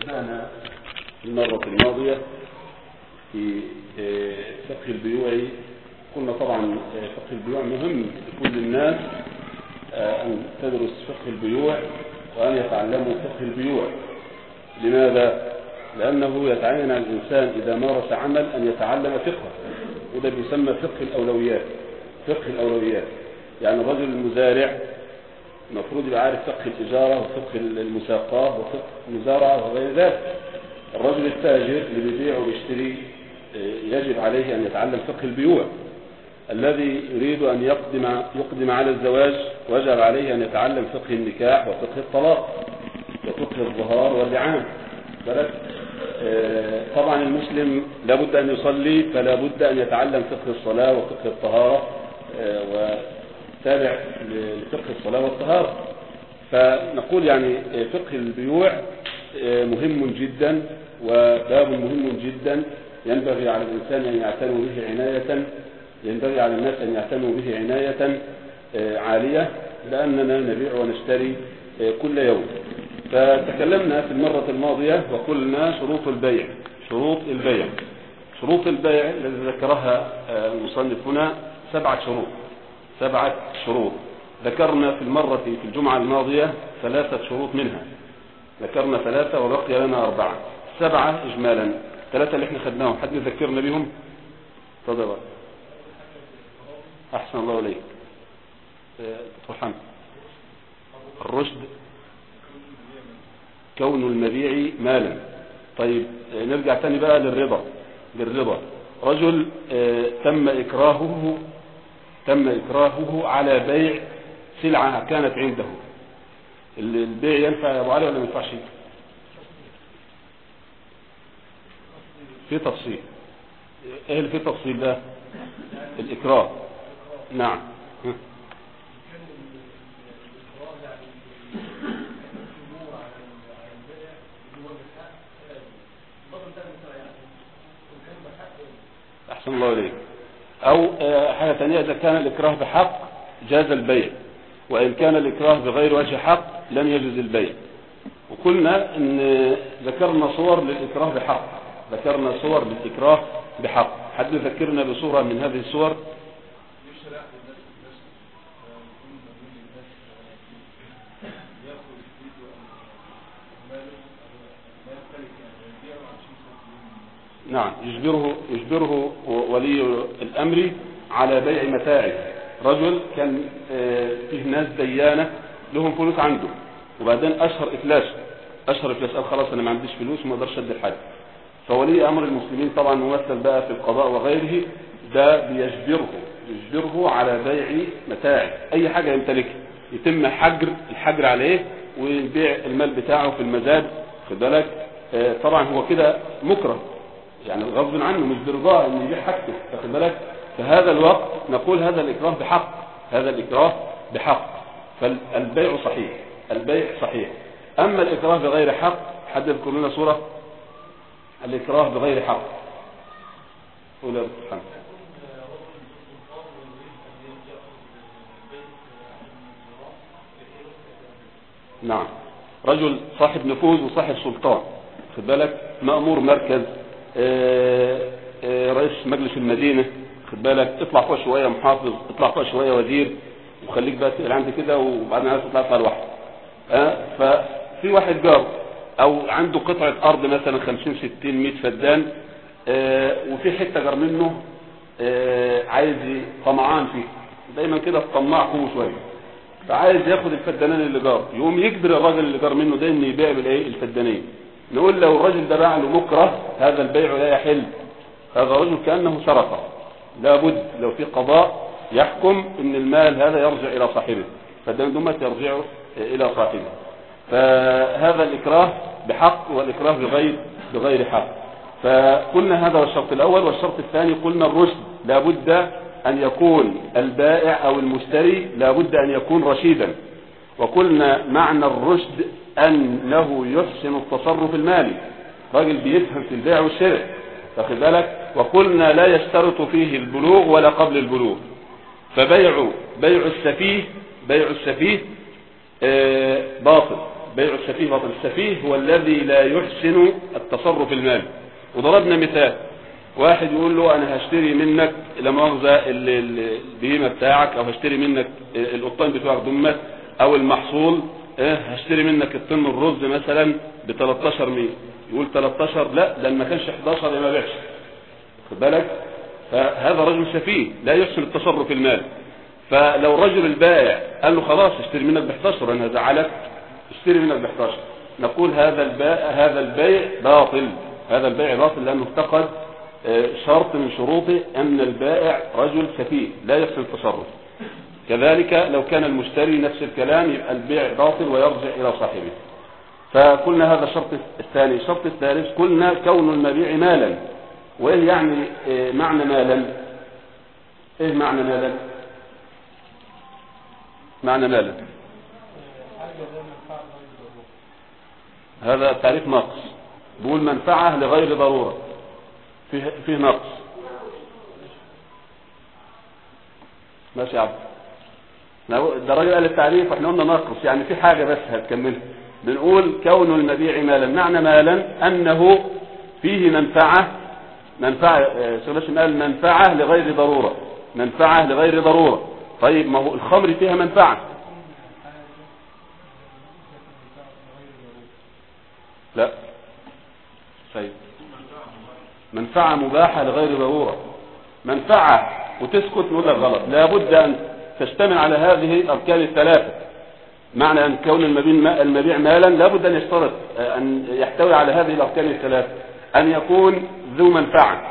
بدأنا المرة الماضية في فقه البيوع قلنا طبعا فقه البيوع مهم لكل الناس أن تدرس فقه البيوع وأن يتعلموا فقه البيوع لماذا؟ لأنه يتعين على الإنسان إذا مارس عمل أن يتعلم فقهه وده بيسمى فقه الأولويات فقه الأولويات. يعني الرجل المزارع المفروض يبقى عارف فقه الإجارة وفقه المساقاه وفقه المزارعة وغير ذلك. الرجل التاجر اللي بيبيع وبيشتري يجب عليه أن يتعلم فقه البيوع. الذي يريد أن يقدم يقدم على الزواج وجب عليه أن يتعلم فقه النكاح وفقه الطلاق وفقه الظهار واللعان بلد طبعا المسلم لابد أن يصلي فلا بد أن يتعلم فقه الصلاة وفقه الطهارة وتابع لفقه الصلاة والطهارة. فنقول يعني فقه البيوع مهم جدا وباب مهم جدا ينبغي على الإنسان أن يعتنوا به عناية ينبغي على الناس أن يعتنوا به عناية عالية لأننا نبيع ونشتري كل يوم. فتكلمنا في المرة الماضية وقلنا شروط البيع شروط البيع. شروط البيع الذي ذكرها المصنف هنا سبعة شروط. سبعة شروط. ذكرنا في المرة في الجمعة الماضية ثلاثة شروط منها. ذكرنا ثلاثة وبقي لنا أربعة. سبعة إجمالا. ثلاثة اللي إحنا خدناهم. حد يذكرنا بهم تفضل. أحسن الله إليك. ترحم الرشد. كون المبيع مالا. طيب نرجع تاني بقى للرضا. للرضا. رجل تم إكراهه تم إكراهه على بيع سلعة كانت عنده. البيع ينفع يا أبو علي ولا ما ينفعش؟ في تفصيل. إيه اللي في تفصيل ده؟ الإكراه. نعم. أحسن الله إليك. أو حاجة ثانية إذا كان الإكراه بحق جاز البيع. وإن كان الإكراه بغير وجه حق لم يجوز البيع. وقلنا إن ذكرنا صور للإكراه بحق. ذكرنا صور للإكراه بحق. حد يذكرنا بصورة من هذه الصور؟ نعم. يجبره يجبره ولي الأمر على بيع متاعه. رجل كان فيه ناس ديانة لهم فلوس عنده. وبعدين أشهر إفلاس. أشهر إفلاس قال خلاص أنا ما عنديش فلوس وما أقدرش أدي لحد فولي أمر المسلمين طبعا ممثل بقى في القضاء وغيره ده بيجبره يجبره على بيع متاعه. أي حاجة يمتلكها. يتم حجر الحجر عليه ويبيع المال بتاعه في المزاد. خد بالك؟ طبعا هو كده مكره. يعني غصب عنه مش برضاه إن يبيع حاجته واخد بالك؟ في هذا الوقت نقول هذا الإكراه بحق هذا الإكراه بحق. فالبيع صحيح البيع صحيح. أما الإكراه بغير حق حد يذكر لنا صوره الإكراه بغير حق. قول يا سبحان نعم. رجل صاحب نفوذ وصاحب سلطان خد بالك؟ مأمور مركز. رئيس مجلس المدينة خد بالك؟ اطلع فوق شوية محافظ اطلع فوق شوية وزير وخليك بقى تقل عندي كده وبعدين عايز تطلع تطلع لوحدك آه ففي واحد جار أو عنده قطعة أرض مثلا 50 60 100 فدان آه وفي حتة جار منه آه عايز طمعان فيه. دايما كده الطماع قوي شوية. فعايز ياخد الفدانين اللي جار. يقوم يجبر الراجل اللي جار منه ده إنه يبيع بالإيه؟ الفدانين. نقول لو الرجل ده باع له مكره هذا البيع لا يحل. هذا الرجل كأنه سرقة. لابد لو في قضاء يحكم إن المال هذا يرجع إلى صاحبه. فالدمدمة يرجع إلى صاحبه. فهذا الإكراه بحق والإكراه بغير بغير حق. فقلنا هذا هو الشرط الأول والشرط الثاني قلنا الرشد. لابد أن يكون البائع أو المشتري لابد أن يكون رشيدا. وقلنا معنى الرشد أنه يحسن التصرف المالي. راجل بيفهم في البيع والشراء واخد بالك؟ وقلنا لا يشترط فيه البلوغ ولا قبل البلوغ. فبيع بيع السفيه بيع السفيه باطل. بيع السفيه باطل. السفيه هو الذي لا يحسن التصرف المالي. وضربنا مثال. واحد يقول له أنا هشتري منك لا مؤاخذه ال- ال- البهيمه بتاعك أو هشتري منك القطان بتوعك دمت أو المحصول. آه هشتري منك الطن الرز مثلا ب 13 ميل يقول 13 لا ده ما كانش 11 ما بيعش خد بالك؟ فهذا رجل سفيه لا يحسن التصرف المالي فلو الرجل البائع قال له خلاص اشتري منك ب 11 أنا هزعلك اشتري منك ب 11 نقول هذا البائع هذا البيع باطل. هذا البيع باطل لأنه افتقد آه، شرط من شروطه أن البائع رجل سفيه لا يحسن التصرف. كذلك لو كان المشتري نفس الكلام يبقى البيع باطل ويرجع إلى صاحبه. فقلنا هذا الشرط الثاني. الشرط الثالث قلنا كون المبيع مالا. وإيه يعني آه، معنى مالا؟ إيه معنى مالا؟ معنى مالا. هذا تعريف نقص. بيقول منفعة لغير ضرورة. فيه, فيه نقص. ماشي يا عبد. لو- ده راجل قال التعريف وإحنا قلنا نقص يعني في حاجة بس هتكملها. بنقول كون المبيع مالا. معنى مالا أنه فيه منفعة منفعة آه، الاسم قال منفعة لغير ضرورة. منفعة لغير ضرورة. طيب ما هو الخمر فيها منفعة. لا. طيب. منفعة مباحة لغير ضرورة. منفعة وتسكت نقول غلط. لابد أن تشتمل على هذه الأركان الثلاثة. معنى أن كون المبيع, مالا لابد أن يشترط آه، أن يحتوي على هذه الأركان الثلاثة. أن يكون ذو منفعة.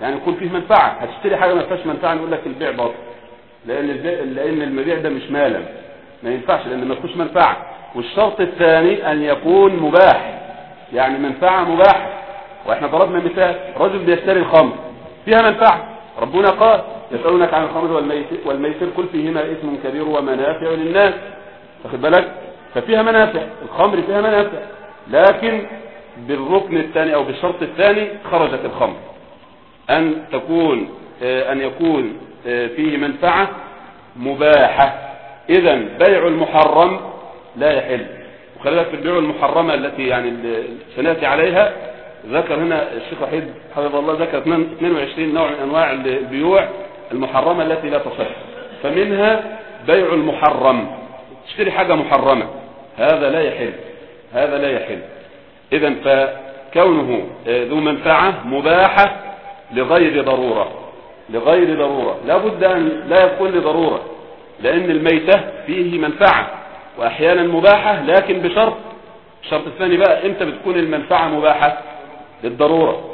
يعني يكون فيه منفعة. هتشتري حاجة ما فيهاش منفعة نقول لك البيع باطل. لأن البيع لأن المبيع ده مش مالا. ما ينفعش لأن ما فيهوش منفعة. والشرط الثاني أن يكون مباح. يعني منفعة مباحة. وإحنا ضربنا مثال رجل بيشتري الخمر. فيها منفعة. ربنا قال يسألونك عن الخمر والميسر, كل فيهما اسم كبير ومنافع للناس. واخد بالك؟ ففيها منافع الخمر فيها منافع. لكن بالركن الثاني أو بالشرط الثاني خرجت الخمر. أن تكون آه، أن يكون آه، فيه منفعة مباحة. إذا بيع المحرم لا يحل. وخلي بالك في البيوع المحرمة التي يعني سنأتي عليها ذكر هنا الشيخ وحيد حفظه الله ذكر 22 نوع من أنواع البيوع. المحرمة التي لا تصح. فمنها بيع المحرم. تشتري حاجة محرمة. هذا لا يحل. هذا لا يحل. اذا فكونه آه، ذو منفعة مباحة لغير ضرورة. لغير ضرورة. لا بد أن لا يكون لضرورة. لأن الميتة فيه منفعة. وأحيانا مباحة لكن بشرط. الشرط الثاني بقى إمتى بتكون المنفعة مباحة؟ للضرورة.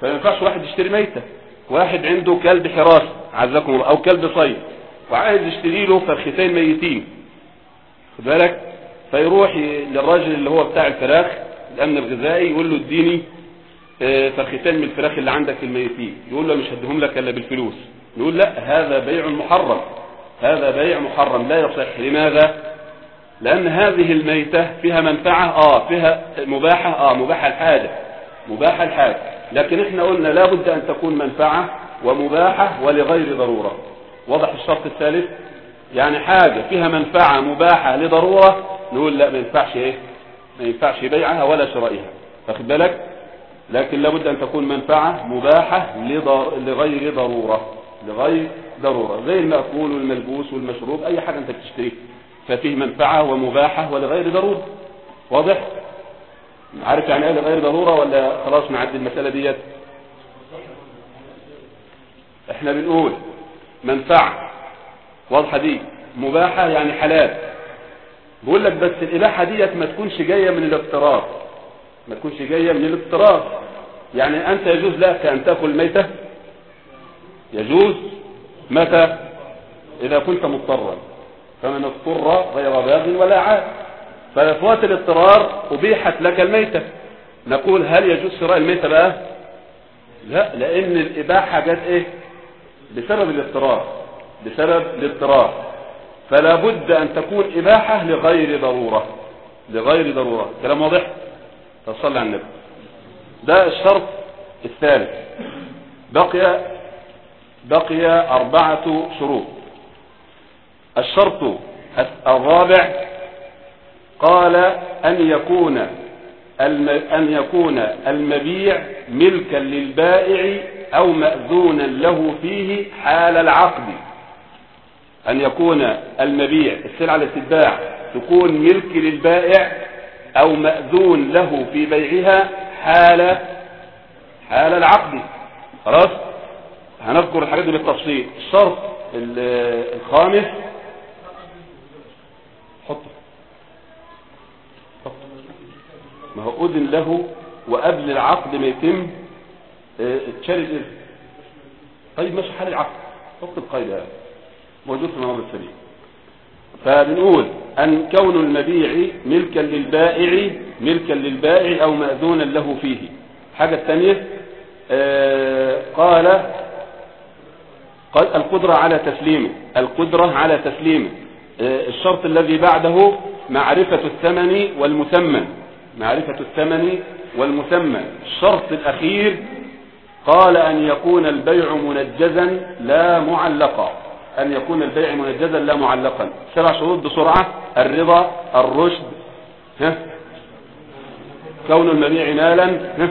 فما ينفعش واحد يشتري ميتة. واحد عنده كلب حراسة عزكم الله أو كلب صيد وعايز يشتري له فرختين ميتين. خد بالك؟ فيروح للراجل اللي هو بتاع الفراخ الأمن الغذائي يقول له اديني آه، فرختين من الفراخ اللي عندك الميتين. يقول له مش هديهم لك إلا بالفلوس. يقول لا هذا بيع محرم. هذا بيع محرم. لا يصح. لماذا؟ لأن هذه الميتة فيها منفعة آه فيها مباحة آه مباحة الحاجة مباحة الحاجة لكن إحنا قلنا لابد أن تكون منفعة ومباحة ولغير ضرورة. واضح الشرط الثالث؟ يعني حاجة فيها منفعة مباحة لضرورة نقول لا ما ينفعش إيه؟ ما ينفعش بيعها ولا شرائها. واخد بالك؟ لكن لابد أن تكون منفعة مباحة لضر... لغير ضرورة. لغير ضرورة. زي المأكول والملبوس والمشروب أي حاجة أنت بتشتريها. ففيه منفعة ومباحة ولغير ضرورة. واضح؟ عارف يعني إيه لغير ضرورة ولا خلاص نعدي المسألة ديت؟ إحنا بنقول منفعة واضحة دي مباحة يعني حلال. بقول لك بس الإباحة ديت ما تكونش جاية من الاضطرار ما تكونش جاية من الاضطرار يعني أنت يجوز لك أن تأكل ميتة؟ يجوز. متى؟ إذا كنت مضطرا. فمن اضطر غير باغ ولا عاد. ففي الاضطرار أبيحت لك الميتة. نقول هل يجوز شراء الميتة بقى؟ لا لأن الإباحة جت إيه؟ بسبب الاضطرار بسبب الاضطرار. فلا بد أن تكون إباحة لغير ضرورة لغير ضرورة. كلام واضح؟ تصلي على النبي. ده الشرط الثالث. بقي بقي أربعة شروط. الشرط الرابع قال أن يكون أن يكون المبيع ملكا للبائع أو مأذونا له فيه حال العقد. أن يكون المبيع السلعة التي تتباع تكون ملك للبائع أو مأذون له في بيعها حال حال العقد. خلاص؟ هنذكر الحاجات دي بالتفصيل. الشرط الخامس حطه. ما هو أذن له وقبل العقد ما يتم اتشال آه، الإذن. طيب ماشي حال العقد. حط القيد هذا موجود في المناظر السبيل فبنقول أن كون المبيع ملكا للبائع ملكا للبائع أو مأذونا له فيه. حاجة الثانية آه قال قال القدرة على تسليمه. القدرة على تسليمه. آه الشرط الذي بعده معرفة الثمن والمثمن. معرفة الثمن والمثمن. الشرط الأخير قال أن يكون البيع منجزا لا معلقا. أن يكون البيع منجزا لا معلقا. سبع شروط بسرعة. الرضا الرشد ها؟ كون المبيع مالا ها؟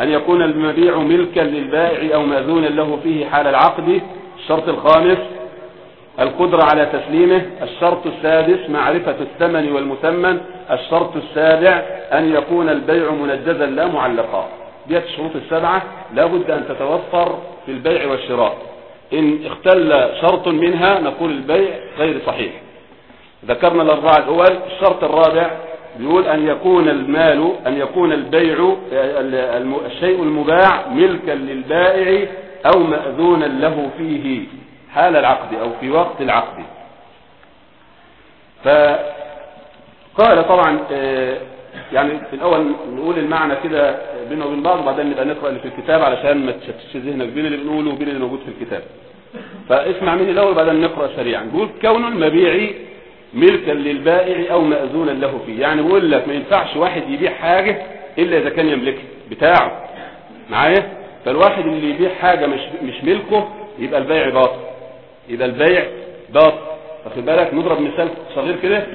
أن يكون المبيع ملكا للبائع أو مأذونا له فيه حال العقد. الشرط الخامس القدرة على تسليمه الشرط السادس معرفة الثمن والمثمن الشرط السابع أن يكون البيع منجزا لا معلقا. ديت الشروط السبعة. لابد أن تتوفر في البيع والشراء. إن اختل شرط منها نقول البيع غير صحيح. ذكرنا الأربعة الأول. الشرط الرابع بيقول أن يكون المال أن يكون البيع الشيء المباع ملكا للبائع أو مأذونا له فيه. حال العقد أو في وقت العقد. فقال طبعا آه، يعني في الأول نقول المعنى كده بينه وبين بعض وبعدين نبقى نقرأ اللي في الكتاب علشان ما تشتتش ذهنك بين اللي بنقوله وبين اللي موجود في الكتاب. فاسمع مني الأول وبعدين نقرأ سريعا نقول كون المبيع ملكا للبائع أو مأذونا له فيه. يعني بقول لك ما ينفعش واحد يبيع حاجة إلا إذا كان يملكها بتاعه. معايا؟ فالواحد اللي يبيع حاجة مش مش ملكه يبقى البيع باطل. يبقى البيع. باطل واخد بالك؟ نضرب مثال صغير كده.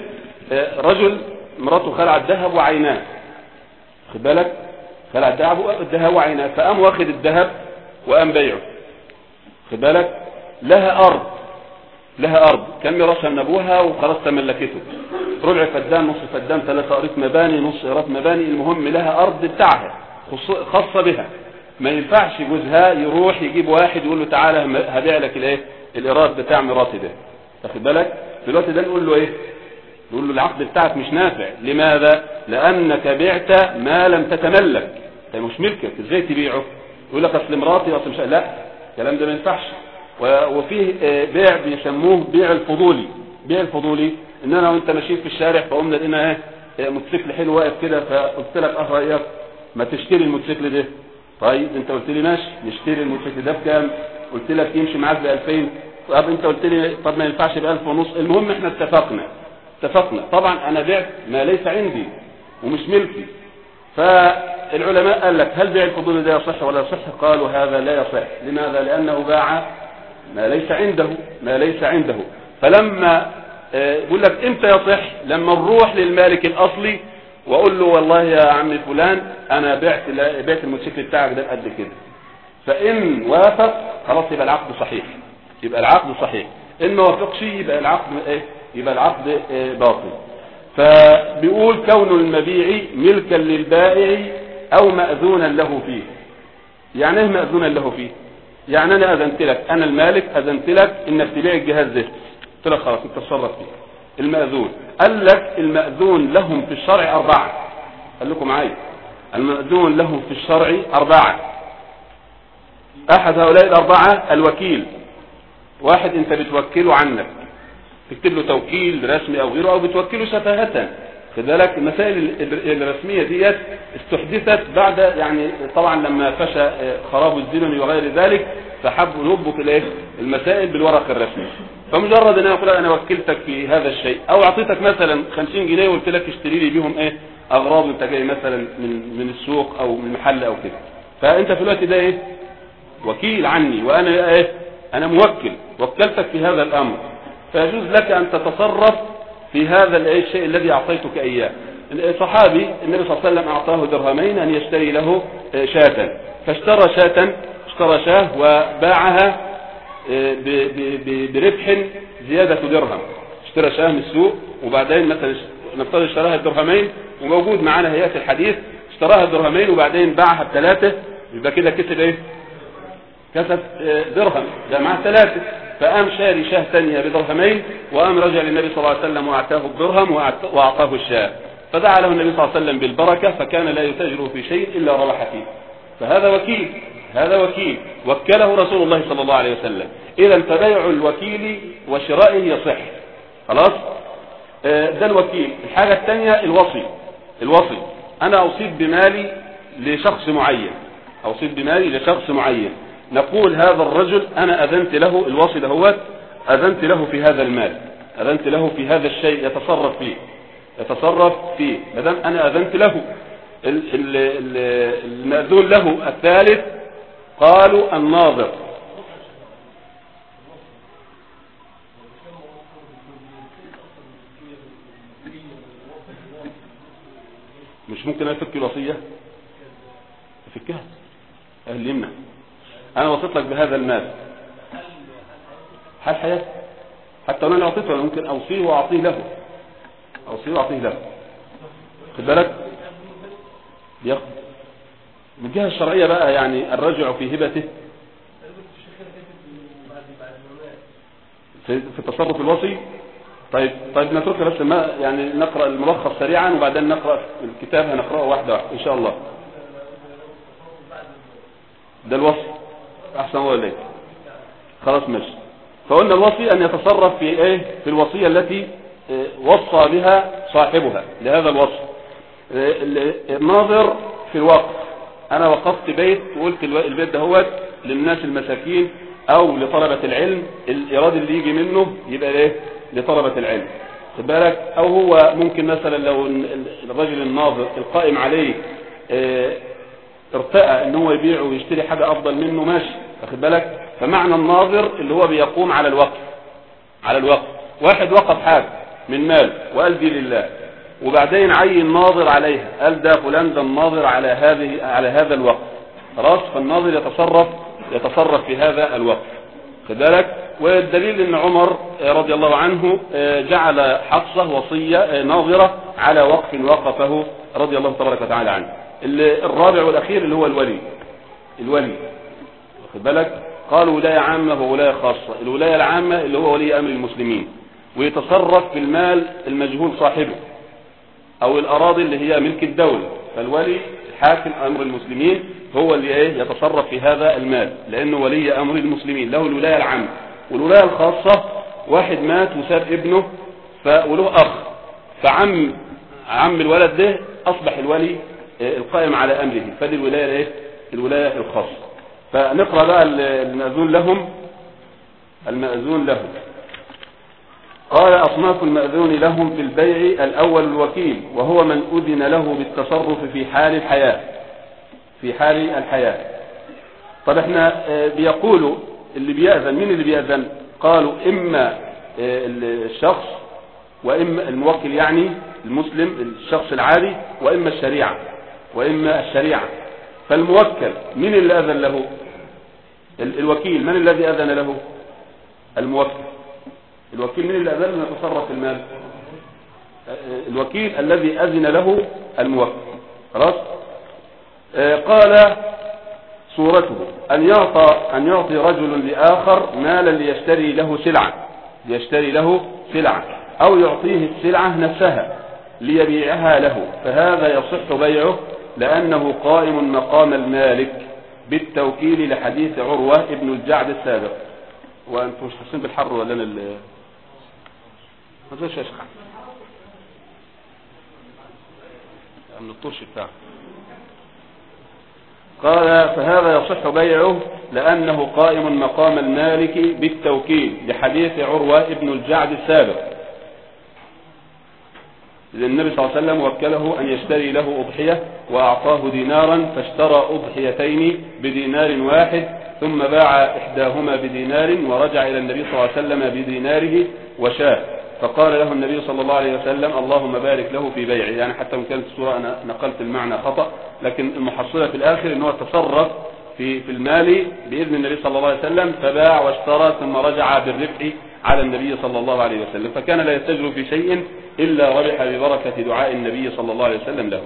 آه، رجل مراته خلعت ذهب وعيناه. واخد بالك؟ خلعت الذهب وعيناه. فقام واخد الذهب وقام بيعه. واخد بالك؟ لها أرض. لها أرض. كان ميراثها من أبوها وخلاص تملكته. ربع فدان نص فدان ثلاثة قريط مباني نص قريط مباني. المهم لها أرض بتاعها خاصة بها. ما ينفعش جوزها يروح يجيب واحد يقول له تعالى هبيع لك الإيه؟ الإيراد بتاع مراتي ده. تاخد بالك؟ في الوقت ده نقول له إيه؟ نقول له العقد بتاعك مش نافع. لماذا؟ لأنك بعت ما لم تتملك. ده مش ملكك إزاي تبيعه؟ يقول لك أصل مراتي أصل مش لا الكلام ده ما ينفعش. وفيه آه، بيع بيسموه بيع الفضولي. بيع الفضولي. إن أنا وأنت ماشيين في الشارع فقمنا لقينا إيه؟ آه، موتوسيكل حلو واقف كده. فقلت لك آه رأيك؟ ما تشتري الموتوسيكل ده. طيب أنت قلت لي ماشي. نشتري الموتوسيكل ده بكام؟ قلت لك يمشي معاك ب 2000 طب أنت قلت لي طب ما ينفعش ب 1000 ونص. المهم إحنا اتفقنا اتفقنا. طبعا أنا بعت ما ليس عندي ومش ملكي. فالعلماء قال لك هل بيع الفضول ده يصح ولا يصح؟ قالوا هذا لا يصح. لماذا؟ لأنه باع ما ليس عنده ما ليس عنده. فلما آه، يقول لك إمتى يصح؟ لما نروح للمالك الأصلي وأقول له والله يا عم فلان أنا بعت بعت الموتوسيكل بتاعك ده قد كده. فإن وافق خلاص يبقى العقد صحيح. يبقى العقد صحيح. إن ما وافقش يبقى العقد إيه؟ يبقى العقد إيه؟ باطل. فبيقول كون المبيع ملكا للبائع أو مأذونا له فيه. يعني إيه مأذونا له فيه؟ يعني أنا أذنت لك أنا المالك أذنت لك انك تبيع الجهاز ده. قلت لك خلاص أنت تصرف فيه. المأذون. قال لك المأذون لهم في الشرع أربعة. قال لكم معايا المأذون لهم في الشرع أربعة. أحد هؤلاء الأربعة الوكيل. واحد انت بتوكله عنك تكتب له توكيل رسمي أو غيره أو بتوكله سفاهة بالك المسائل الرسمية ديت استحدثت بعد يعني طبعا لما فشى آه، خراب الزمن وغير ذلك فحبوا نضبط الايه المسائل بالورق الرسمي فمجرد أن أنا أقول أنا وكلتك في هذا الشيء أو أعطيتك مثلا 50 جنيه وقلت لك اشتري لي بيهم إيه؟ أغراض أنت جاي مثلا من من السوق أو من المحل أو كده. فأنت في الوقت ده إيه؟ وكيل عني وأنا إيه؟ أنا موكل وكلتك في هذا الأمر فيجوز لك أن تتصرف في هذا الشيء الذي أعطيتك إياه. صحابي النبي صلى الله عليه وسلم أعطاه درهمين أن يشتري له شاة. فاشترى شاة اشترى شاة وباعها بربح زيادة درهم. اشترى شاة من السوق وبعدين مثلا نفترض اشتراها درهمين وموجود معانا هيئة الحديث اشتراها درهمين وبعدين باعها بثلاثة يبقى كده كسب إيه؟ كسب درهم ده معاه ثلاثة. فقام شاري شاه ثانية بدرهمين وقام رجع للنبي صلى الله عليه وسلم وأعطاه الدرهم وأعطاه الشاه. فدعا له النبي صلى الله عليه وسلم بالبركة فكان لا يتاجر في شيء إلا ربح فيه. فهذا وكيل هذا وكيل. وكله رسول الله صلى الله عليه وسلم. إذا فبيع الوكيل وشرائه يصح. خلاص؟ ده الوكيل. الحاجة الثانية الوصي. الوصي. أنا أوصيت بمالي لشخص معين. أوصيت بمالي لشخص معين. نقول هذا الرجل أنا أذنت له الوصي دهوت أذنت له في هذا المال أذنت له في هذا الشيء يتصرف فيه يتصرف فيه. مدام أنا أذنت له المأذون له الثالث قالوا الناظر. مش ممكن أفك الوصية؟ أفكها. أهل يمنع أنا وصيت لك بهذا المال. حال حياتي حتى أنا اعطيته أنا ممكن أوصيه وأعطيه له. أوصيه وأعطيه له. خد بالك؟ من الجهة الشرعية بقى يعني الرجع في هبته. في, في تصرف الوصي. طيب طيب نترك بس ما يعني نقرأ الملخص سريعا وبعدين نقرأ الكتاب هنقرأه واحدة واحدة إن شاء الله. ده الوصي. أحسن الله إليك. خلاص ماشي. فقلنا الوصي أن يتصرف في إيه؟ في الوصية التي وصى بها صاحبها لهذا الوصف الناظر في الوقف أنا وقفت بيت وقلت البيت ده هو للناس المساكين أو لطلبة العلم الإيراد اللي يجي منه يبقى إيه؟ لطلبة العلم. خد بالك؟ أو هو ممكن مثلا لو الرجل الناظر القائم عليه ارتأى إن هو يبيع ويشتري حاجة أفضل منه ماشي. واخد بالك؟ فمعنى الناظر اللي هو بيقوم على الوقف على الوقف. واحد وقف حاجة من مال وقال دي لله وبعدين عين ناظر عليها قال ده فلان ده الناظر على هذه على هذا الوقف. خلاص؟ فالناظر يتصرف يتصرف في هذا الوقف. خد بالك؟ والدليل إن عمر رضي الله عنه جعل حفصة وصية ناظرة على وقف وقفه رضي الله تبارك وتعالى عنه. الرابع والأخير اللي هو الولي. الولي. واخد بالك؟ قالوا ولاية عامة وولاية خاصة. الولاية العامة اللي هو ولي أمر المسلمين. ويتصرف في المال المجهول صاحبه. أو الأراضي اللي هي ملك الدولة. فالولي حاكم أمر المسلمين هو اللي إيه؟ يتصرف في هذا المال. لأنه ولي أمر المسلمين. له الولاية العامة. والولاية الخاصة واحد مات وساب ابنه. وله أخ. فعم عم الولد ده أصبح الولي القائم على أمره. فدي الولاية إيه؟ الولاية الخاصة. فنقرأ بقى المأذون لهم. المأذون لهم. قال أصناف المأذون لهم في البيع الأول الوكيل وهو من أذن له بالتصرف في حال الحياة. في حال الحياة. طب إحنا بيقولوا اللي بيأذن مين اللي بيأذن؟ قالوا إما الشخص وإما الموكل يعني المسلم الشخص العادي وإما الشريعة وإما الشريعة. فالموكل مين اللي أذن له؟ الوكيل من الذي أذن له؟ الموكل. الوكيل من اللي أذن له؟ يتصرف في المال. الوكيل الذي أذن له الموكل. خلاص؟ قال صورته أن يعطى أن يعطي رجل لآخر مالا ليشتري له سلعة. ليشتري له سلعة. أو يعطيه السلعة نفسها ليبيعها له. فهذا يصح بيعه لأنه قائم مقام المالك. بالتوكيل لحديث عروة ابن الجعد السابق. وأنتم مش حاسين بالحر ولا أنا اللي ما تقولش أشخع من الطرش بتاعه قال فهذا يصح بيعه لأنه قائم مقام المالك بالتوكيل لحديث عروة ابن الجعد السابق. إذا النبي صلى الله عليه وسلم وكله أن يشتري له أضحية وأعطاه دينارا فاشترى أضحيتين بدينار واحد ثم باع إحداهما بدينار ورجع إلى النبي صلى الله عليه وسلم بديناره وشاه فقال له النبي صلى الله عليه وسلم اللهم بارك له في بيعه. يعني حتى وان كانت السورة أنا نقلت المعنى خطأ لكن المحصلة في الآخر أنه تصرف في في المال بإذن النبي صلى الله عليه وسلم فباع واشترى ثم رجع بالربح على النبي صلى الله عليه وسلم فكان لا يتجر في شيء إلا ربح ببركة دعاء النبي صلى الله عليه وسلم له.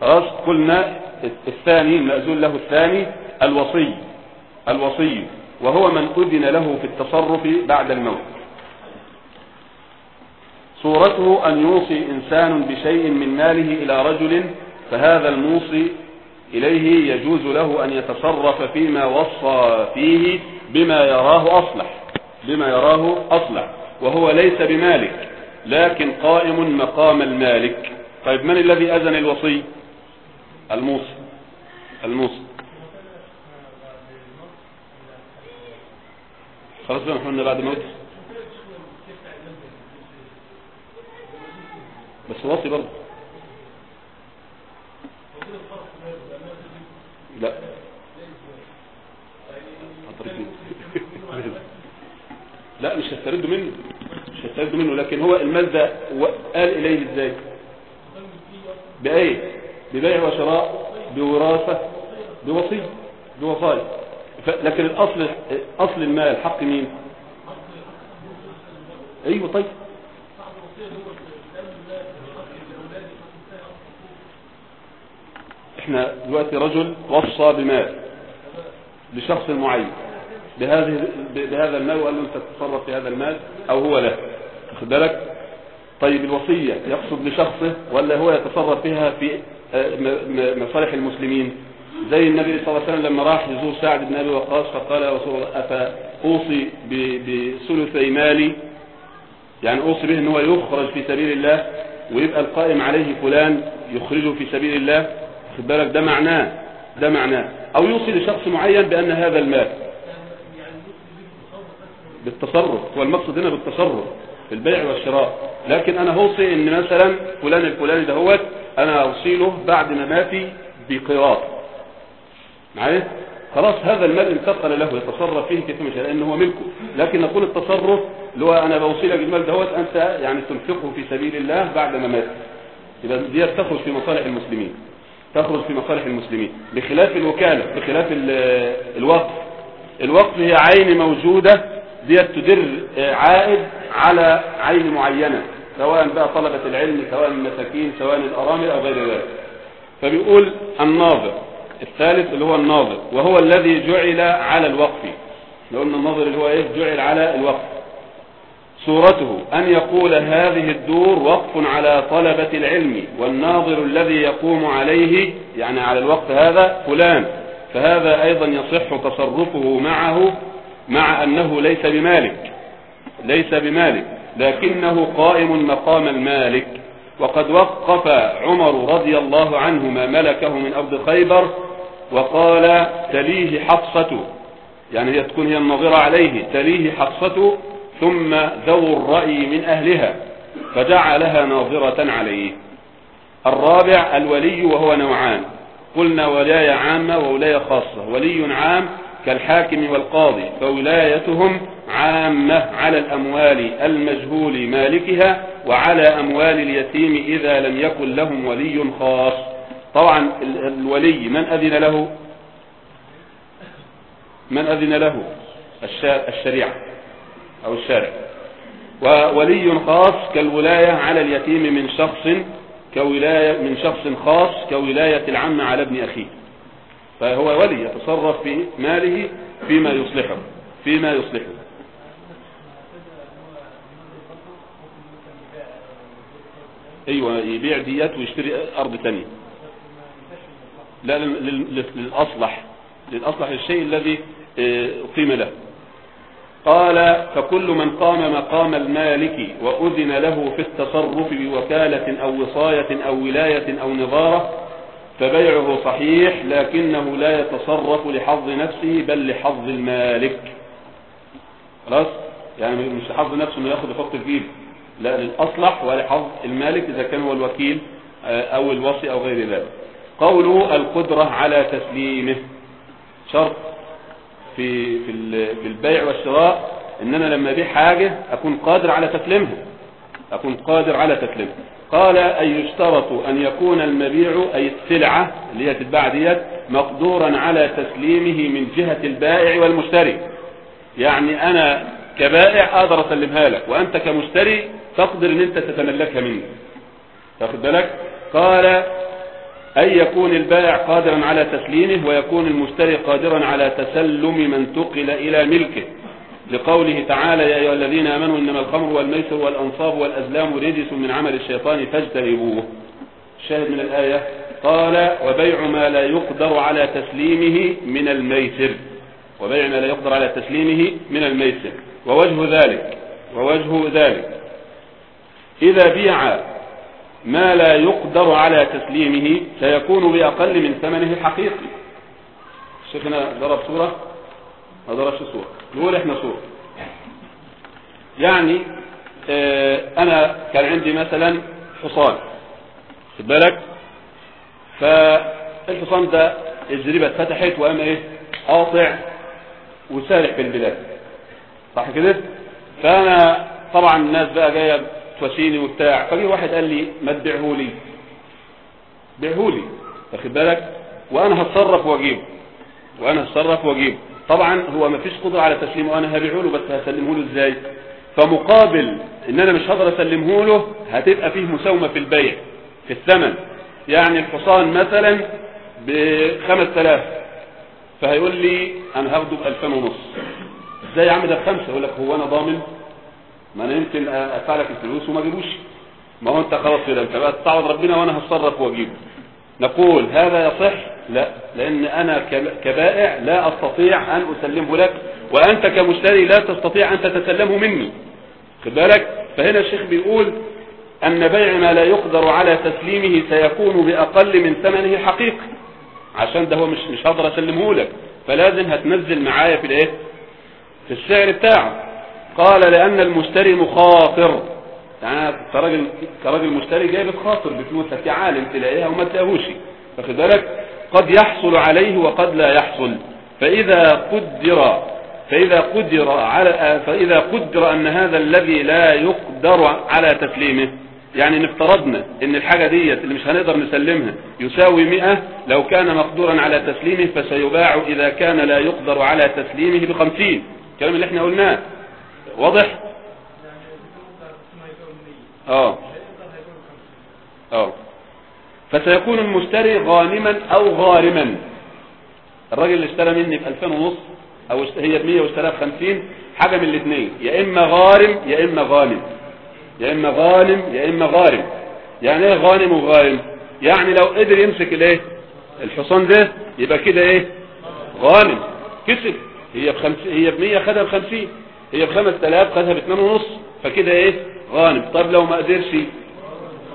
خلاص قلنا الثاني المأذون له الثاني الوصي الوصي وهو من أذن له في التصرف بعد الموت. صورته أن يوصي إنسان بشيء من ماله إلى رجل فهذا الموصي إليه يجوز له أن يتصرف فيما وصى فيه بما يراه أصلح. بما يراه أصلح وهو ليس بمالك لكن قائم مقام المالك. طيب من الذي أذن الوصي؟ الموصي الموصي خلاص بقى إحنا بعد موت بس واصي برضه. لا. لا مش هسترد منه. مش هسترد منه لكن هو المال ده قال إليه إزاي؟ بايه ببيع وشراء بوراثة بوصي بوصايا لكن الأصل أصل المال حق مين؟ أيوه طيب. إحنا دلوقتي رجل وصى بمال لشخص معين. بهذه بهذا المال وقال له أنت تتصرف في هذا المال أو هو له واخد بالك؟ طيب الوصية يقصد لشخصه ولا هو يتصرف فيها في مصالح المسلمين؟ زي النبي صلى الله عليه وسلم لما راح يزور سعد بن أبي وقاص فقال يا رسول الله أفأوصي بثلثي مالي يعني أوصي به إن هو يخرج في سبيل الله ويبقى القائم عليه فلان يخرجه في سبيل الله؟ خد بالك؟ ده معناه ده معناه. أو يوصي لشخص معين بأن هذا المال بالتصرف والمقصد هنا بالتصرف في البيع والشراء. لكن أنا أوصي إن مثلا فلان الفلاني دهوت أنا أوصيله بعد مماتي بقراط. معايا؟ خلاص هذا المال انتقل له يتصرف فيه كيف مشاء لأنه هو ملكه. لكن نقول التصرف اللي هو أنا بوصي لك المال دهوت أنت يعني تنفقه في سبيل الله بعد مماتي يبقى دي تخرج في مصالح المسلمين. تخرج في مصالح المسلمين. بخلاف الوكالة بخلاف الوقف. الوقف هي عين موجودة ديت تدر عائد على عين معينة سواء بقى طلبة العلم سواء المساكين سواء الأرامل أو غير ذلك. فبيقول الناظر الثالث اللي هو الناظر وهو الذي جعل على الوقف. لو قلنا الناظر اللي هو إيه؟ جعل على الوقف. صورته أن يقول هذه الدور وقف على طلبة العلم والناظر الذي يقوم عليه يعني على الوقف هذا فلان. فهذا أيضا يصح تصرفه معه مع أنه ليس بمالك ليس بمالك لكنه قائم مقام المالك. وقد وقف عمر رضي الله عنه ما ملكه من أرض خيبر وقال تليه حفصة يعني هي تكون هي النظرة عليه تليه حفصة ثم ذو الرأي من أهلها فجعلها ناظرة عليه. الرابع الولي وهو نوعان قلنا ولاية عامة وولاية خاصة ولي عام كالحاكم والقاضي فولايتهم عامة على الأموال المجهول مالكها وعلى أموال اليتيم إذا لم يكن لهم ولي خاص. طبعا الولي من أذن له؟ من أذن له؟ الشريعة أو الشارع. وولي خاص كالولاية على اليتيم من شخص كولاية من شخص خاص كولاية العم على ابن أخيه. فهو ولي يتصرف في ماله فيما يصلحه فيما يصلحه. أيوه يبيع ديات ويشتري أرض ثانية لا للأصلح للأصلح الشيء الذي قيم له. قال فكل من قام مقام المالك وأذن له في التصرف بوكالة أو وصاية أو ولاية أو نظارة فبيعه صحيح لكنه لا يتصرف لحظ نفسه بل لحظ المالك. خلاص؟ يعني مش لحظ نفسه إنه ياخد يحط في جيبه لا للأصلح ولحظ المالك إذا كان هو الوكيل أو الوصي أو غير ذلك. قوله القدرة على تسليمه. شرط في في في البيع والشراء ان أنا لما أبيع حاجة أكون قادر على تسليمها. أكون قادر على تسليمه قال أي يشترط أن يكون المبيع أي السلعة اللي هي تتباع ديت مقدورا على تسليمه من جهة البائع والمشتري. يعني أنا كبائع أقدر أسلمها لك وأنت كمشتري تقدر أن أنت تتملكها مني. تاخد بالك؟ قال أي يكون البائع قادرا على تسليمه ويكون المشتري قادرا على تسلم من تقل إلى ملكه. لقوله تعالى يا أيها الذين آمنوا إنما الخمر والميسر والأنصاب والأزلام رجس من عمل الشيطان فاجتنبوه. الشاهد من الآية. قال وبيع ما لا يقدر على تسليمه من الميسر. وبيع ما لا يقدر على تسليمه من الميسر. ووجه ذلك ووجه ذلك. إذا بيع ما لا يقدر على تسليمه سيكون بأقل من ثمنه الحقيقي. شيخنا ضرب صورة ما ضربش صورة نقول إحنا صورة يعني آه أنا كان عندي مثلا حصان. خد بالك؟ فالحصان ده الزريبة اتفتحت وقام إيه؟ قاطع وسارح في البلاد صح كده؟ فأنا طبعا الناس بقى جاية تواسيني وبتاع. فجي واحد قال لي ما تبيعه لي. بيعه لي. واخد بالك؟ وأنا هتصرف وأجيبه. وأنا هتصرف وأجيبه. طبعا هو ما فيش قدرة على تسليمه. وأنا هبيعه له بس هسلمه له إزاي؟ فمقابل إن أنا مش هقدر أسلمه له هتبقى فيه مساومة في البيع في الثمن. يعني الحصان مثلا ب 5000 فهيقول لي أنا هاخده ب 2000 ونص. إزاي يا عم ده بخمسة؟ يقول لك هو أنا ضامن. ما أنا يمكن أدفع لك الفلوس وما أجيبوش. ما هو أنت خلاص كده أنت بقى تستعوض ربنا وأنا هتصرف وأجيبه. نقول هذا يصح لا لأن أنا كبائع لا أستطيع أن أسلمه لك وأنت كمشتري لا تستطيع أن تتسلمه مني. خد بالك؟ فهنا الشيخ بيقول أن بيع ما لا يقدر على تسليمه سيكون بأقل من ثمنه الحقيقي عشان ده هو مش مش هقدر أسلمه لك. فلازم هتنزل معايا في الإيه؟ في السعر بتاعه. قال لأن المشتري مخاطر. يعني كراجل كراجل مشتري جاي بتخاطر بفلوسك يا عالم تلاقيها وما تلاقيهوش. واخد بالك؟ قد يحصل عليه وقد لا يحصل. فإذا قدر فإذا قدر على فإذا قدر أن هذا الذي لا يقدر على تسليمه يعني نفترضنا إن الحاجة ديت اللي مش هنقدر نسلمها يساوي مئة لو كان مقدورا على تسليمه فسيباع إذا كان لا يقدر على تسليمه بخمسين. الكلام اللي إحنا قلناه. واضح؟ آه. آه. فسيكون المشتري غانما أو غارما. الراجل اللي اشترى مني ب 2000 ونص أو هي ب 100 واشتراها ب 50 حاجة من الاثنين يا إما غارم يا إما غانم. يا إما غانم يا إما غارم. يعني إيه غانم وغارم؟ يعني لو قدر يمسك الإيه؟ الحصان ده يبقى كده إيه؟ غانم. كسب. هي ب هي ب 100 خدها ب 50 هي ب 5000 خدها ب 2 ونص فكده إيه؟ غانم. طب لو ما قدرش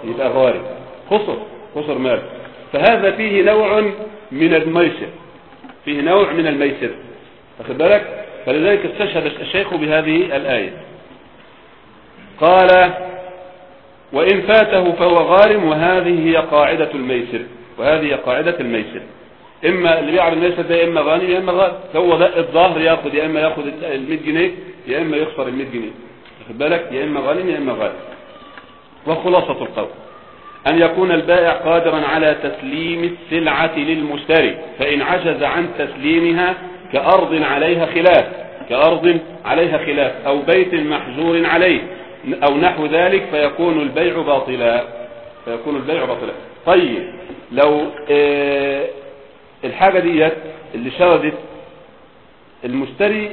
يبقى غارم. خسر. خسر مال. فهذا فيه نوع من الميسر. فيه نوع من الميسر. واخد بالك؟ فلذلك استشهد الشيخ بهذه الآية. قال وإن فاته فهو غارم وهذه هي قاعدة الميسر. وهذه قاعدة الميسر. إما اللي بيعمل الميسر ده إما غانم يا إما غارم هو الظاهر ياخد يا إما ياخد ال 100 جنيه يا إما يخسر ال 100 جنيه. واخد بالك؟ يا إما غانم يا إما غارم. وخلاصة القول. أن يكون البائع قادرا على تسليم السلعة للمشتري فإن عجز عن تسليمها كأرض عليها خلاف كأرض عليها خلاف أو بيت محجور عليه أو نحو ذلك فيكون البيع باطلا فيكون البيع باطلا. طيب لو آه الحاجة ديت اللي شردت المشتري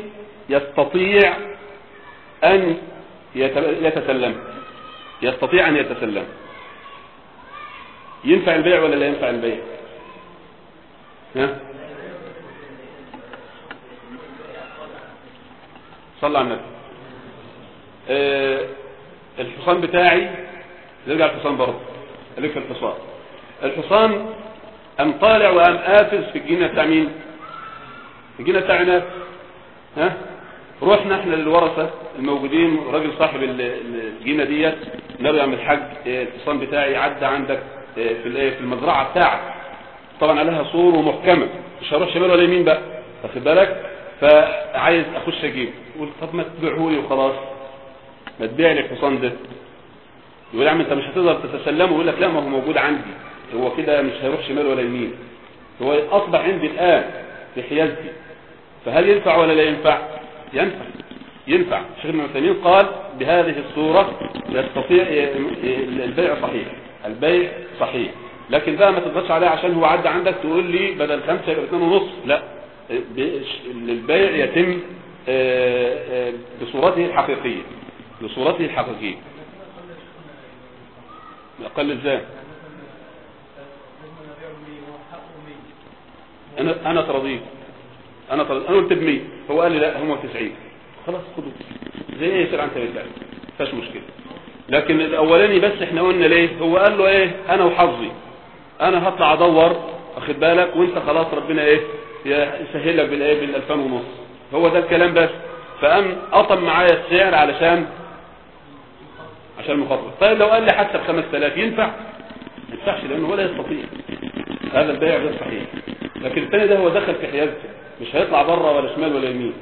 يستطيع أن يتسلم يستطيع أن يتسلم. ينفع البيع ولا لا ينفع البيع؟ ها؟ صلى على النبي. أه الحصان بتاعي نرجع الحصان برضه الف الحصان. الحصان أم طالع وأم قافز في الجنة بتاع مين؟ في الجنة بتاع عناد ها؟ رحنا إحنا للورثة الموجودين راجل صاحب الجنة ديت نبي يعمل الحاج الحصان بتاعي عدى عندك في في المزرعة بتاعك. طبعا عليها سور ومحكمة. مش هروح شمال ولا يمين بقى. واخد بالك؟ فعايز أخش أجيب. يقول طب ما تبيعه لي. وخلاص. ما تبيع لي الحصان ده. يقول يا عم انت مش هتقدر تتسلمه. ويقول لك لا ما هو موجود عندي. هو كده مش هيروح شمال ولا يمين. هو أصبح عندي الآن في حيازتي. فهل ينفع ولا لا ينفع؟ ينفع. ينفع. شيخ ابن قال بهذه الصورة يستطيع البيع صحيح. البيع صحيح. لكن بقى ما تضغطش عليه عشان هو عدى عندك تقول لي بدل خمسة يبقى اثنين ونص. لا. البيع يتم آه، آه، بصورته الحقيقية. بصورته الحقيقية. أقل إزاي؟ أنا أنا ترضيت أنا ترضيت أنا قلت ب 100 هو قال لي لا هم 90 خلاص خدوا. زي إيه يصير عن الله فيش مشكلة. لكن الأولاني بس إحنا قلنا ليه؟ هو قال له إيه؟ أنا وحظي. أنا هطلع أدور واخد بالك؟ وأنت خلاص ربنا إيه؟ يسهل لك بالإيه؟ بال 2000 ونص. هو ده الكلام بس. فقام قطم معايا السعر علشان عشان المخاطرة. طيب لو قال لي حتى ب 5000 ينفع؟ ما ينفعش لأنه ولا يستطيع. هذا البيع غير صحيح. لكن الثاني ده هو دخل في حيازته. مش هيطلع بره ولا شمال ولا يمين.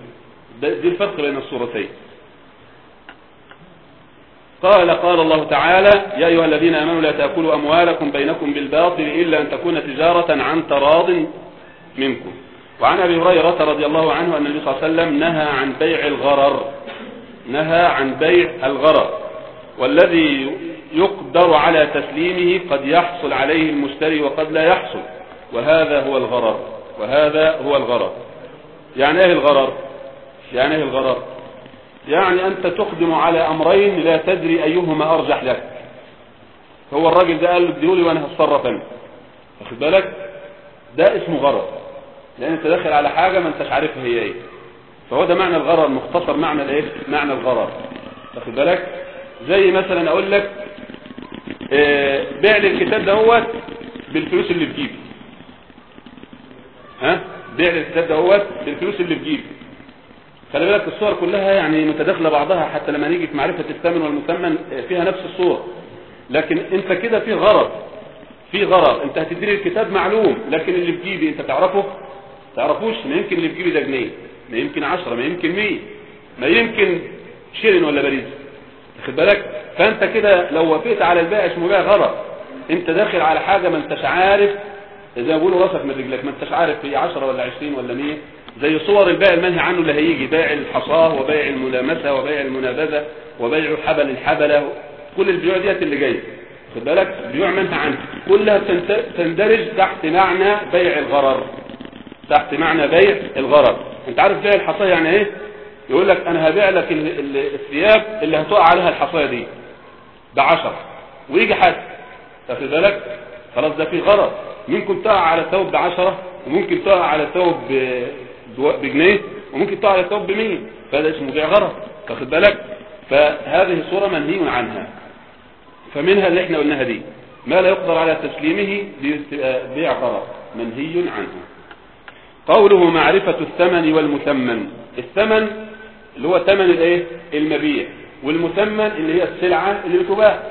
دي الفرق بين الصورتين. قال قال الله تعالى يا أيها الذين آمنوا لا تأكلوا أموالكم بينكم بالباطل إلا أن تكون تجارة عن تراض منكم. وعن أبي هريرة رضي الله عنه أن النبي صلى الله عليه وسلم نهى عن بيع الغرر. نهى عن بيع الغرر. والذي يقدر على تسليمه قد يحصل عليه المشتري وقد لا يحصل. وهذا هو الغرر. وهذا هو الغرر. يعني إيه الغرر؟ يعني إيه الغرر؟ يعني أنت تقدم على أمرين لا تدري أيهما أرجح لك. هو الراجل ده قال له اديهولي وأنا هتصرف أنا. واخد بالك؟ ده اسمه غرر. لأن أنت داخل على حاجة ما أنتش عارفها هي إيه. فهو ده معنى الغرر مختصر معنى الإيه؟ معنى الغرر. واخد بالك؟ زي مثلا أقول لك آه بيع لي الكتاب دهوت بالفلوس اللي في ها؟ بيع لي الكتاب دهوت بالفلوس اللي في خلي بالك الصور كلها يعني متداخلة بعضها حتى لما نيجي في معرفة الثمن والمثمن فيها نفس الصور. لكن انت كده في غرض في غرض. انت هتديني الكتاب معلوم لكن اللي في انت تعرفه؟ تعرفوش؟ ما يمكن اللي في ده جنيه ما يمكن 10 ما يمكن 100 ما يمكن شيرين ولا باريس واخد بالك؟ فانت كده لو وافقت على البيع اسمه بيع غرض. انت داخل على حاجة ما انتش عارف. زي ما بيقولوا راسك من رجلك ما انتش عارف هي 10 ولا 20 ولا 100 زي صور البيع المنهي عنه اللي هيجي بيع الحصاه وبيع الملامسه وبيع المنابذه وبيع حبل الحبله كل البيوع ديت اللي جاية. خد بالك؟ بيوع منهي عنه. كلها تندرج تحت معنى بيع الغرر. تحت معنى بيع الغرر. انت عارف بيع الحصاه يعني إيه؟ يقول لك أنا هبيع لك الثياب اللي هتقع عليها الحصايه دي بعشرة ويجي حد تاخد بالك؟ خلاص ده في غرض ممكن تقع على الثوب بعشرة وممكن تقع على الثوب بجنيه وممكن تقع على الثوب بمية فهذا اسمه بيع غرض. تاخد بالك؟ فهذه الصورة منهي عنها. فمنها اللي إحنا قلناها دي. ما لا يقدر على تسليمه بيع غرض. منهي عنه. قوله معرفة الثمن والمثمن. الثمن اللي هو ثمن الايه؟ المبيع. والمثمن اللي هي السلعة اللي بتباع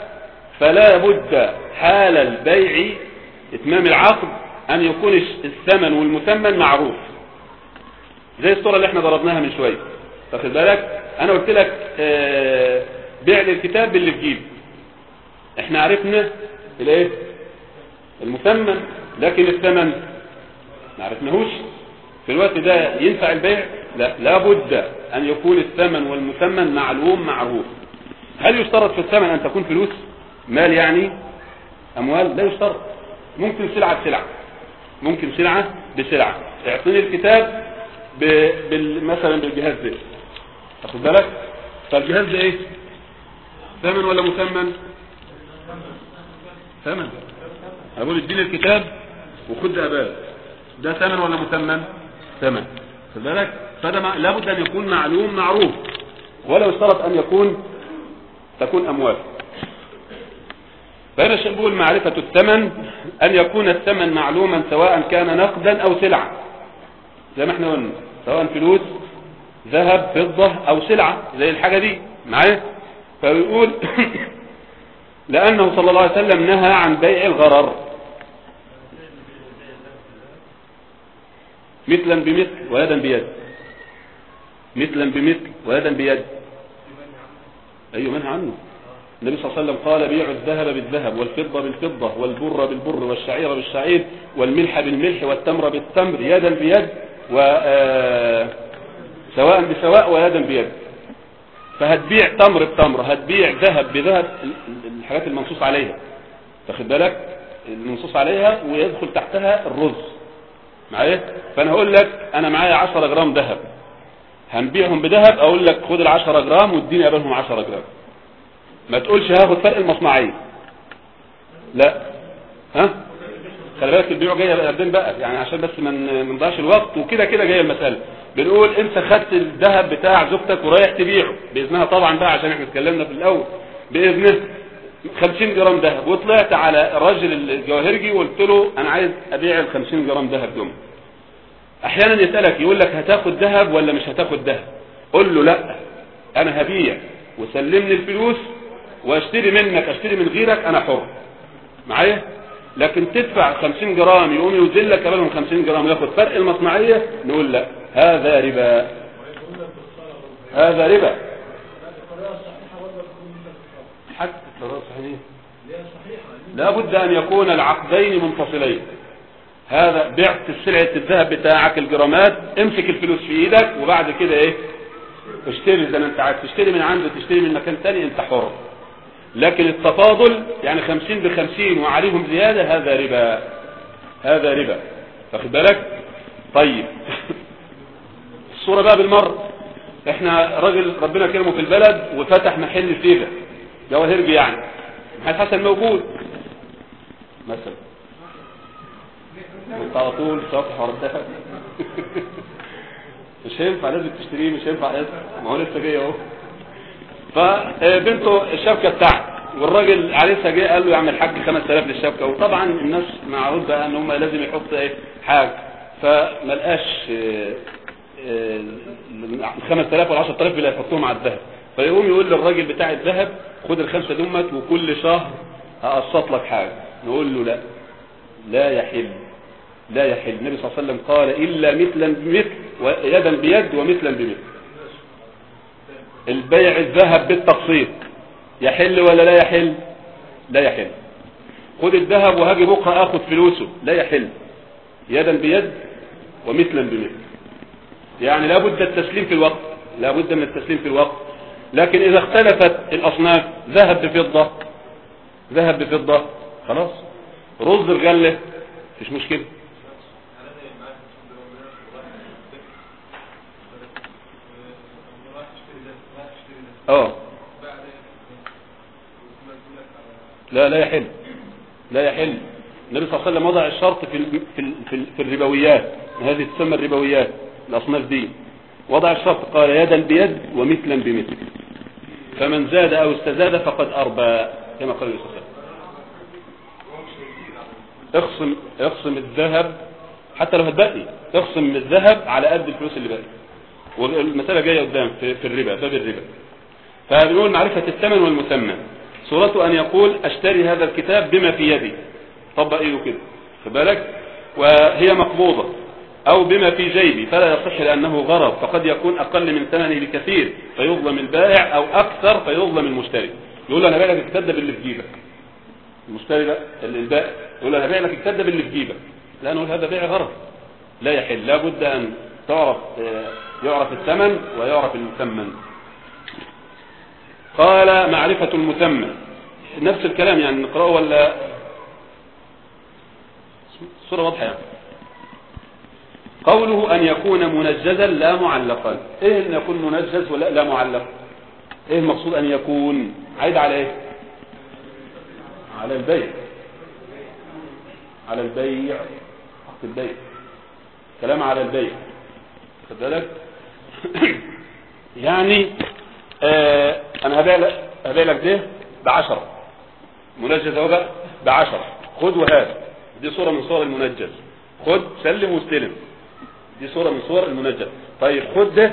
فلا بد حال البيع إتمام العقد أن يكون الثمن والمثمن معروف. زي الصورة اللي إحنا ضربناها من شوية. واخد بالك؟ أنا قلت لك آه بيع لي الكتاب باللي في جيبي إحنا عرفنا الايه المثمن. لكن الثمن ما عرفناهوش. في الوقت ده ينفع البيع؟ لا. لابد أن يكون الثمن والمثمن معلوم معروف هل يشترط في الثمن أن تكون فلوس؟ مال يعني؟ أموال؟ لا يشترط. ممكن سلعة بسلعة. ممكن سلعة بسلعة. اعطيني الكتاب. مثلا بالجهاز ده. تاخد بالك؟ فالجهاز ده إيه؟ ثمن ولا مثمن؟ ثمن أقول اديني الكتاب وخد ابال ده ثمن ولا مثمن؟ ثمن خد بالك؟ فده. لابد أن يكون معلوم معروف. ولا يشترط أن يكون تكون أموال. فهنا الشيخ بيقول معرفة الثمن أن يكون الثمن معلوما سواء كان نقدا أو سلعة زي ما إحنا قلنا سواء فلوس ذهب فضة أو سلعة زي الحاجة دي. معايا؟ فبيقول لأنه صلى الله عليه وسلم نهى عن بيع الغرر. مثلا بمثل ويدا بيد. مثلا بمثل ويدا بيد. أيوه منهى عنه. النبي صلى الله عليه وسلم قال بيعوا الذهب بالذهب والفضة بالفضة والبر بالبر والشعير بالشعير والملح بالملح والتمر بالتمر يدا بيد. آه، سواء بسواء ويدا بيد. فهتبيع تمر بتمر هتبيع ذهب بذهب الحاجات المنصوص عليها. تاخد بالك؟ المنصوص عليها ويدخل تحتها الرز. معايا؟ فأنا أقول لك أنا معايا 10 جرام ذهب. هنبيعهم بذهب أقول لك خد ال 10 جرام واديني قبلهم 10 جرام. ما تقولش هاخد فرق المصنعيه لا. ها؟ خلي بالك البيوع جاية بعدين بقى؟ يعني عشان بس ما نضيعش الوقت وكده كده جاية المسألة. بنقول انت خدت الذهب بتاع زوجتك ورايح تبيعه. بإذنها طبعا بقى عشان إحنا اتكلمنا في الأول. باذنه 50 جرام ذهب. وطلعت على الراجل الجواهرجي وقلت له أنا عايز أبيع ال 50 جرام ذهب دول. أحيانا يسألك يقول لك هتاخد ذهب ولا مش هتاخد ذهب؟ قول له لأ أنا هبيع. وسلمني الفلوس وأشتري منك أشتري من غيرك أنا حر. معايا؟ لكن تدفع 50 جرام يقوم يوزن لك قبلهم 50 جرام ياخد فرق المصنعية نقول لا هذا ربا. هذا ربا. حتى الطريقة صحيح لا بد أن يكون العقدين منفصلين. هذا بعت سلعة الذهب بتاعك الجرامات امسك الفلوس في إيدك وبعد كده إيه؟ اشتري زي ما أنت عايز. تشتري من عنده تشتري من مكان تاني أنت حر. لكن التفاضل يعني خمسين بخمسين وعليهم زيادة هذا ربا. هذا ربا. واخد بالك؟ طيب. الصورة بقى بالمرة إحنا راجل ربنا كرمه في البلد وفتح محل فيها جواهرجي يعني محل حسن موجود؟ مثلا. انت على طول صفح وردها مش هينفع لازم تشتريه مش هينفع. لازم ما هو لسه جاي اهو. فبنته الشبكة بتاعته. والراجل عريسها جه قال له يا عم الحاج 5000 للشبكة. وطبعا الناس معروف بقى إن هم لازم يحط إيه؟ حاجة. فما لقاش ال 5000 ولا 10000 اللي هيحطوهم على الذهب. فيقوم يقول للراجل بتاع الذهب خد الخمسة دمت وكل شهر هقسط لك حاجة. نقول له لا. لا يحل. لا يحل. النبي صلى الله عليه وسلم قال إلا مثلا بمثل ويدا بيد ومثلا بمثل. البيع الذهب بالتقسيط يحل ولا لا يحل؟ لا يحل. خد الذهب وهاجي بكرة اخد فلوسه لا يحل. يدا بيد ومثلا بمثل. يعني لابد التسليم في الوقت لابد من التسليم في الوقت. لكن إذا اختلفت الأصناف ذهب بفضة. ذهب بفضة خلاص. رز بغلة مفيش مشكلة. آه. لا لا يحل. لا يحل. النبي صلى الله عليه وسلم وضع الشرط في في في, في الربويات هذه تسمى الربويات الأصناف دي. وضع الشرط قال يدا بيد ومثلا بمثل. فمن زاد أو استزاد فقد أربى كما قال النبي صلى الله عليه وسلم. اقسم اقسم الذهب حتى لو هتبقي اقسم الذهب على قد الفلوس اللي باقي والمسألة جاية قدام في, في الربا باب الربا. فبنقول معرفة الثمن والمثمن. صورته أن يقول أشتري هذا الكتاب بما في يدي. طبق إيده كده. بالك؟ وهي مقبوضة. أو بما في جيبي. فلا يصح لأنه غرض. فقد يكون أقل من ثمنه بكثير. فيظلم البائع أو أكثر فيظلم المشتري. يقول له أنا بايع لك الكتاب ده باللي في جيبك. المشتري ده البائع يقول له أنا بايع لك الكتاب ده باللي في جيبك. لا نقول هذا بيع غرض. لا يحل. لابد أن تعرف يعرف الثمن ويعرف المثمن. قال معرفة المثمن نفس الكلام يعني نقرأه ولا؟ صورة واضحة يعني. قوله أن يكون منجزا لا معلقا. إيه أن يكون منجز ولا لا معلق؟ إيه المقصود أن يكون؟ عايد على إيه؟ على البيع. على البيع. حق البيع. كلام على البيع. خد بالك؟ يعني آه أنا هبيع لك ده بعشرة. منجز أهو بقى بعشرة. خد وهات. دي صورة من صور المنجز. خد سلم واستلم. دي صورة من صور المنجز. طيب خد ده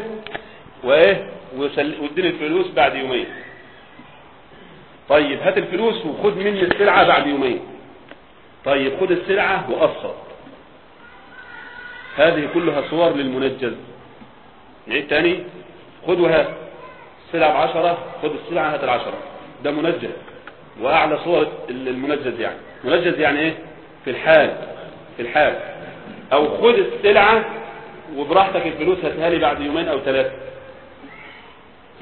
وإيه؟ واديني الفلوس بعد يومين. طيب هات الفلوس وخد مني السلعة بعد يومين. طيب خد السلعة وقسط هذه كلها صور للمنجز. نعيد تاني. خد وهات. السلعة بعشرة خد السلعة هات العشرة. ده منجز وأعلى صور المنجز يعني. منجز يعني إيه؟ في الحال. في الحال. أو خد السلعة وبراحتك الفلوس هاتها لي بعد يومين أو ثلاثة.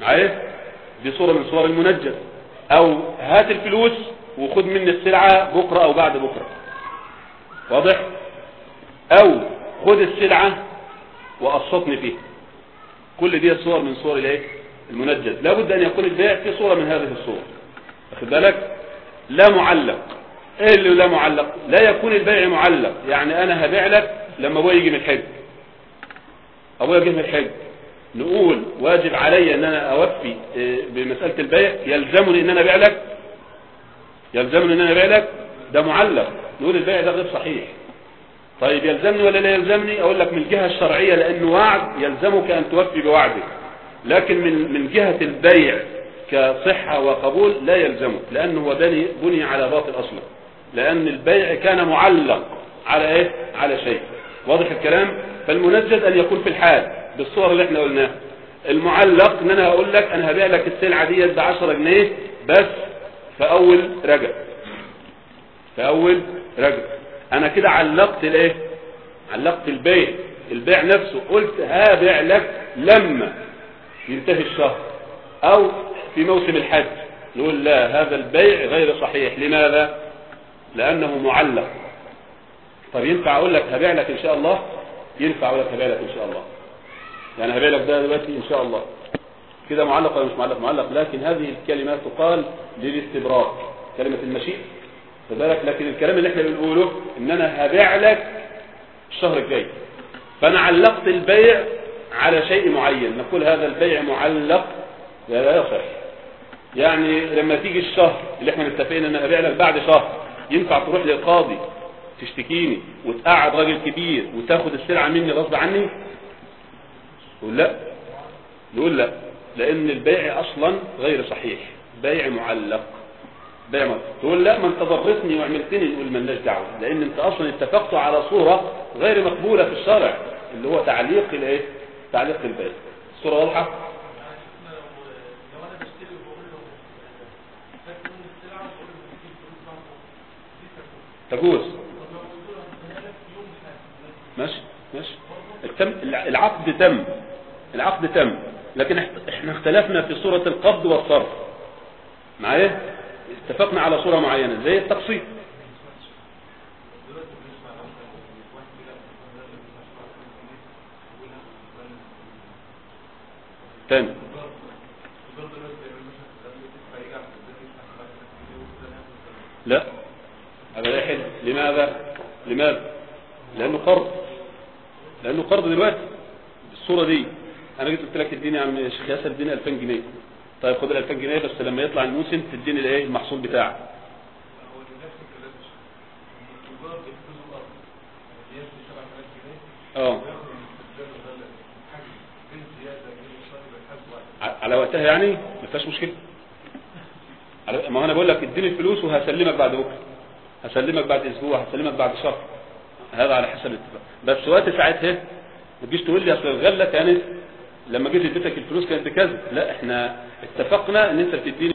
معايا دي صورة من صور المنجز أو هات الفلوس وخد مني السلعة بكرة أو بعد بكرة. واضح؟ أو خد السلعة وقسطني فيها. كل دي صور من صور الإيه؟ المنجز. لابد أن يكون البيع في صورة من هذه الصور. واخد بالك؟ لا معلق. إيه اللي لا معلق؟ لا يكون البيع معلق. يعني أنا هبيع لك لما أبويا يجي من الحج. أبويا جه من الحج. نقول واجب علي إن أنا أوفي إيه، بمسألة البيع. يلزمني إن أنا أبيع لك؟ يلزمني إن أنا أبيع لك؟ ده معلق. نقول البيع ده غير صحيح. طيب يلزمني ولا لا يلزمني؟ أقول لك من الجهة الشرعية لأنه وعد يلزمك أن توفي بوعدك. لكن من من جهة البيع كصحة وقبول لا يلزمك لأنه هو بني, بني على باطل أصلا. لأن البيع كان معلق على إيه؟ على شيء. واضح الكلام؟ فالمنجد أن يكون في الحال بالصور اللي إحنا قلناها. المعلق إن أنا هقول لك أنا هبيع لك السلعة دي ب 10 جنيه بس في أول رجب. في أول رجب. أنا كده علقت الإيه؟ علقت البيع. البيع نفسه قلت هابيع لك لما ينتهي الشهر. أو في موسم الحج. نقول لا هذا البيع غير صحيح. لماذا؟ لأنه معلق. طب ينفع أقول لك هبيع لك إن شاء الله؟ ينفع أقول لك هبيع لك إن شاء الله. يعني هبيع لك ده دلوقتي إن شاء الله. كده معلق ولا مش معلق؟ معلق. لكن هذه الكلمات تقال للاستبراق. كلمة المشيئة فذلك لكن الكلام اللي إحنا بنقوله إن أنا هبيع لك الشهر الجاي. فأنا علقت البيع على شيء معين. نقول هذا البيع معلق. لا يصح يعني لما تيجي الشهر اللي إحنا متفقين ان أنا لك بعد شهر ينفع تروح للقاضي تشتكيني وتقعد راجل كبير وتاخد السلعة مني غصب عني؟ نقول لا. نقول لا لأن البيع أصلا غير صحيح. بيع معلق. بيع معلق. تقول لا ما انت ضرتني وعملتني. نقول مالناش دعوة. لأن انت أصلا اتفقت على صورة غير مقبولة في الشرع اللي هو تعليق الإيه؟ تعليق البيع الصورة واضحة؟ تجوز. ماشي ماشي. التم العقد تم العقد تم. لكن إحنا اختلفنا في صورة القبض والصرف. معايا؟ اتفقنا على صورة معينة. زي التقسيط. تاني. لا. لا يحل لماذا؟ لماذا؟ لأنه قرض. لأنه قرض دلوقتي. بالصورة دي. أنا جيت قلت لك اديني يا عم شيخ ياسر اديني 2000 جنيه. طيب خد ال 2000 جنيه بس لما يطلع الموسم تديني الإيه؟ المحصول بتاعك. آه. على وقتها يعني ما فيهاش مشكلة. ما أنا بقول لك اديني الفلوس وهسلمك بعد بكرة. هسلمك بعد أسبوع هسلمك بعد شهر. هذا على حسب الاتفاق. بس وقت ساعتها ما تجيش تقول لي أصل الغلة كانت لما جيت اديتك الفلوس كانت بكذا. لا إحنا اتفقنا إن أنت بتديني